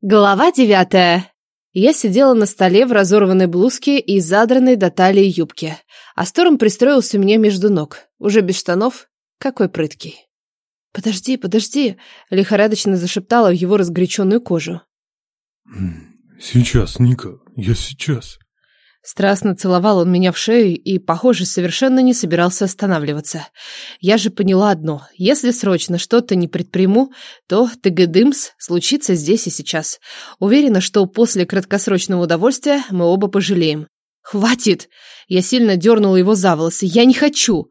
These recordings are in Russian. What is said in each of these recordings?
Глава девятая. Я сидела на столе в разорванной блузке и задранной до талии юбке, а Сторм пристроился меня между ног, уже без штанов. Какой прыткий. «Подожди, подожди!» — лихорадочно зашептала в его разгоряченную кожу. «Сейчас, Ника, я сейчас». Страстно целовал он меня в шею и, похоже, совершенно не собирался останавливаться. Я же поняла одно. Если срочно что-то не предприму, то тыгыдымс случится здесь и сейчас. Уверена, что после краткосрочного удовольствия мы оба пожалеем. «Хватит!» Я сильно дернула его за волосы. «Я не хочу!»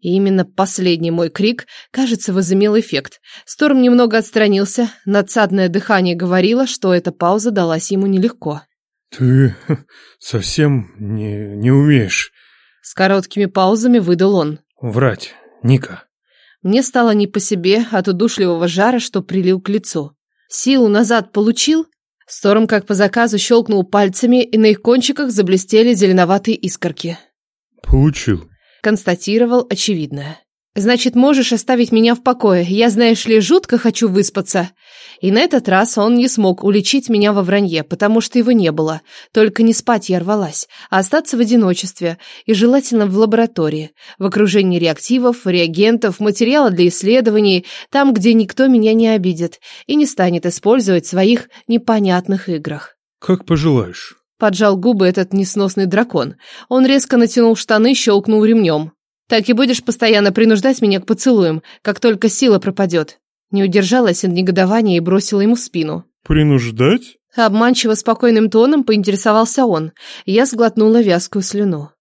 И именно последний мой крик, кажется, возымел эффект. Сторм немного отстранился, надсадное дыхание говорило, что эта пауза далась ему нелегко. «Ты совсем не, не умеешь...» С короткими паузами выдал он. «Врать, Ника». Мне стало не по себе от удушливого жара, что прилил к лицу. Силу назад получил? Сторм, как по заказу, щелкнул пальцами, и на их кончиках заблестели зеленоватые искорки. «Получил», — констатировал очевидное. «Значит, можешь оставить меня в покое. Я, знаешь ли, жутко хочу выспаться». И на этот раз он не смог уличить меня во вранье, потому что его не было. Только не спать я рвалась, а остаться в одиночестве, и желательно в лаборатории, в окружении реактивов, реагентов, материала для исследований, там, где никто меня не обидит и не станет использовать в своих непонятных играх. «Как пожелаешь». Поджал губы этот несносный дракон. Он резко натянул штаны, щелкнул ремнем. Так и будешь постоянно принуждать меня к поцелуям, как только сила пропадет. Не удержалась от негодования и бросила ему в спину. «Принуждать?» Обманчиво спокойным тоном поинтересовался он. Я сглотнула вязкую слюну.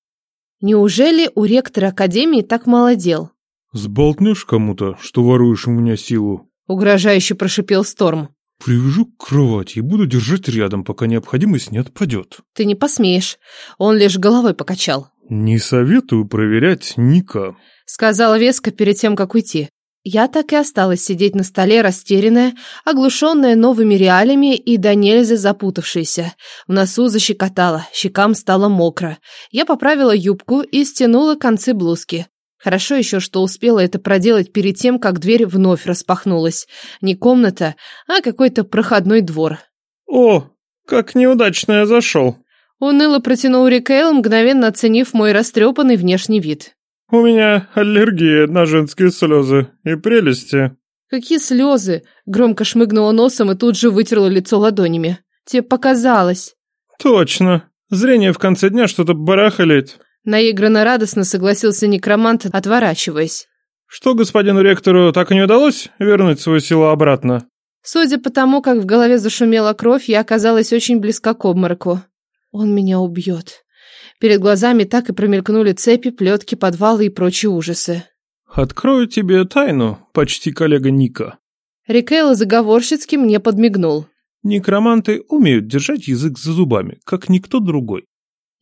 Неужели у ректора Академии так мало дел? «Сболтнешь кому-то, что воруешь у меня силу?» Угрожающе прошипел Сторм. «Привяжу к кровати и буду держать рядом, пока необходимость не отпадет». «Ты не посмеешь». Он лишь головой покачал. «Не советую проверять Ника», — сказала Веска перед тем, как уйти. Я так и осталась сидеть на столе, растерянная, оглушенная новыми реалиями и до нельзя запутавшаяся. В носу защекотала, щекам стало мокро. Я поправила юбку и стянула концы блузки. Хорошо еще, что успела это проделать перед тем, как дверь вновь распахнулась. Не комната, а какой-то проходной двор. «О, как неудачно я зашел!» Уныло протянул Рикейл, мгновенно оценив мой растрепанный внешний вид. «У меня аллергия на женские слезы и прелести». «Какие слезы?» Громко шмыгнула носом и тут же вытерла лицо ладонями. «Тебе показалось». «Точно. Зрение в конце дня что-то барахалит». Наигранно радостно согласился некромант, отворачиваясь. «Что господину ректору так и не удалось вернуть свою силу обратно?» Судя по тому, как в голове зашумела кровь, я оказалась очень близка к обмороку. Он меня убьет. Перед глазами так и промелькнули цепи, плетки, подвалы и прочие ужасы. «Открою тебе тайну, почти коллега Ника». Рикейл заговорщицки мне подмигнул. «Некроманты умеют держать язык за зубами, как никто другой».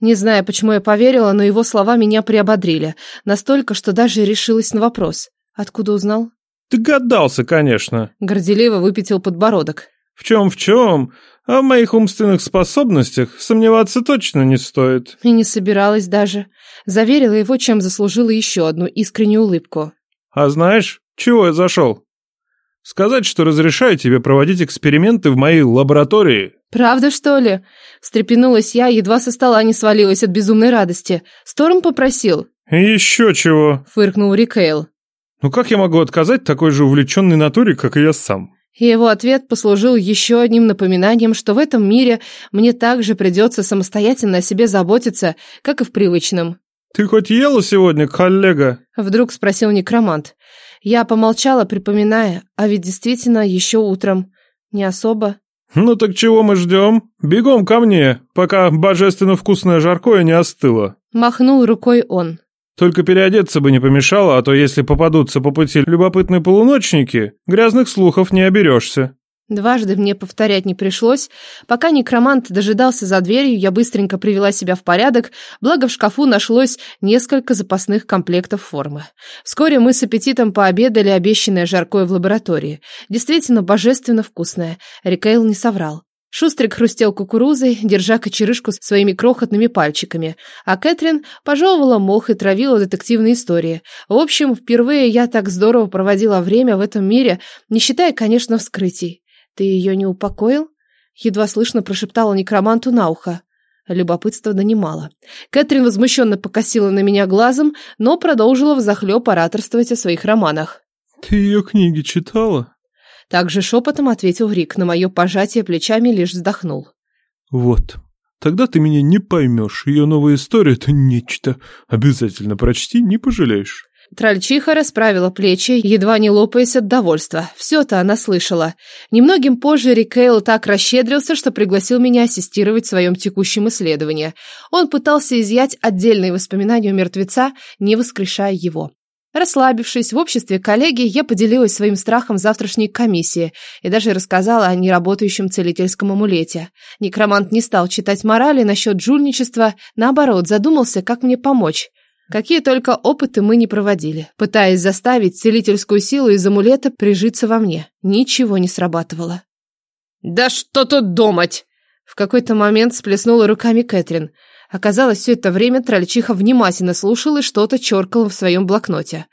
Не знаю, почему я поверила, но его слова меня приободрили. Настолько, что даже решилась на вопрос. Откуда узнал? «Догадался, конечно». Горделиво выпятил подбородок. «В чем-в чем? А в моих умственных способностях сомневаться точно не стоит. И не собиралась даже. Заверила его, чем заслужила еще одну искреннюю улыбку. А знаешь, чего я зашел? Сказать, что разрешаю тебе проводить эксперименты в моей лаборатории. Правда, что ли? Встрепенулась я, едва со стола не свалилась от безумной радости. Сторм попросил. Еще чего? Фыркнул Рикейл. Ну как я могу отказать такой же увлеченной натуре, как и я сам? И его ответ послужил еще одним напоминанием, что в этом мире мне также придется самостоятельно о себе заботиться, как и в привычном. «Ты хоть ела сегодня, коллега?» Вдруг спросил некромант. Я помолчала, припоминая, а ведь действительно еще утром. Не особо. «Ну так чего мы ждем? Бегом ко мне, пока божественно вкусное жаркое не остыло». Махнул рукой он. Только переодеться бы не помешало, а то если попадутся по пути любопытные полуночники, грязных слухов не оберешься. Дважды мне повторять не пришлось. Пока некромант дожидался за дверью, я быстренько привела себя в порядок, благо в шкафу нашлось несколько запасных комплектов формы. Вскоре мы с аппетитом пообедали обещанное жаркое в лаборатории. Действительно божественно вкусное. Рикейл не соврал. Шустрик хрустел кукурузой, держа кочерышку своими крохотными пальчиками, а Кэтрин пожевывала мох и травила детективные истории. В общем, впервые я так здорово проводила время в этом мире, не считая, конечно, вскрытий. Ты ее не упокоил? Едва слышно прошептала некроманту на ухо. Любопытство донимало. Кэтрин возмущенно покосила на меня глазом, но продолжила взахлеб ораторствовать о своих романах. «Ты ее книги читала?» Также шепотом ответил Рик, на мое пожатие плечами лишь вздохнул. «Вот, тогда ты меня не поймешь. Ее новая история — это нечто. Обязательно прочти, не пожалеешь». Трольчиха расправила плечи, едва не лопаясь от довольства. Все-то она слышала. Немногим позже Рикейл так расщедрился, что пригласил меня ассистировать в своем текущем исследовании. Он пытался изъять отдельные воспоминания у мертвеца, не воскрешая его. Расслабившись в обществе коллеги, я поделилась своим страхом завтрашней комиссии и даже рассказала о неработающем целительском амулете. Некромант не стал читать морали насчет жульничества, наоборот, задумался, как мне помочь. Какие только опыты мы не проводили, пытаясь заставить целительскую силу из амулета прижиться во мне. Ничего не срабатывало. «Да что тут думать!» В какой-то момент сплеснула руками Кэтрин – Оказалось, все это время трольчиха внимательно слушала и что-то черкала в своем блокноте.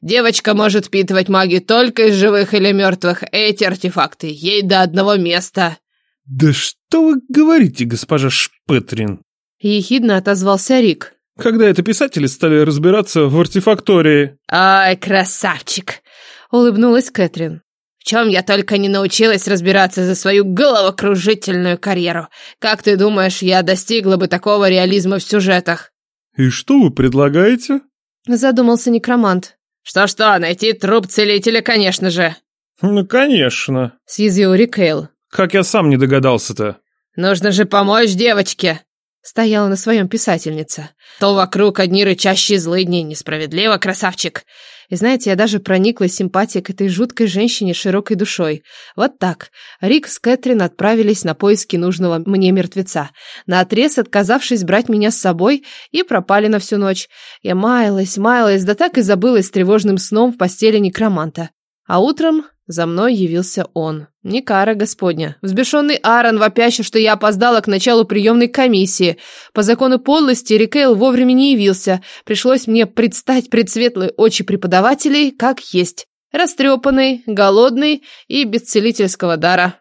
«Девочка может впитывать магию только из живых или мертвых. Эти артефакты ей до одного места». «Да что вы говорите, госпожа Шпетрин?» Ехидно отозвался Рик. «Когда это писатели стали разбираться в артефактории?» «Ай, красавчик!» Улыбнулась Кэтрин чем я только не научилась разбираться за свою головокружительную карьеру. Как ты думаешь, я достигла бы такого реализма в сюжетах? И что вы предлагаете? Задумался некромант. Что-что, найти труп целителя, конечно же. Ну, конечно. Съязвил Рикейл. Как я сам не догадался-то. Нужно же помочь девочке. Стояла на своем писательница. То вокруг одни рычащие злыдни. Несправедливо, красавчик. И знаете, я даже прониклась симпатией к этой жуткой женщине широкой душой. Вот так. Рик с Кэтрин отправились на поиски нужного мне мертвеца, наотрез отказавшись брать меня с собой, и пропали на всю ночь. Я маялась, маялась, да так и забылась тревожным сном в постели некроманта. А утром за мной явился он. Не кара господня. Взбешенный Аарон, вопящий, что я опоздала к началу приемной комиссии. По закону подлости Рикейл вовремя не явился. Пришлось мне предстать пред светлые очи преподавателей, как есть. Растрепанный, голодный и без целительского дара.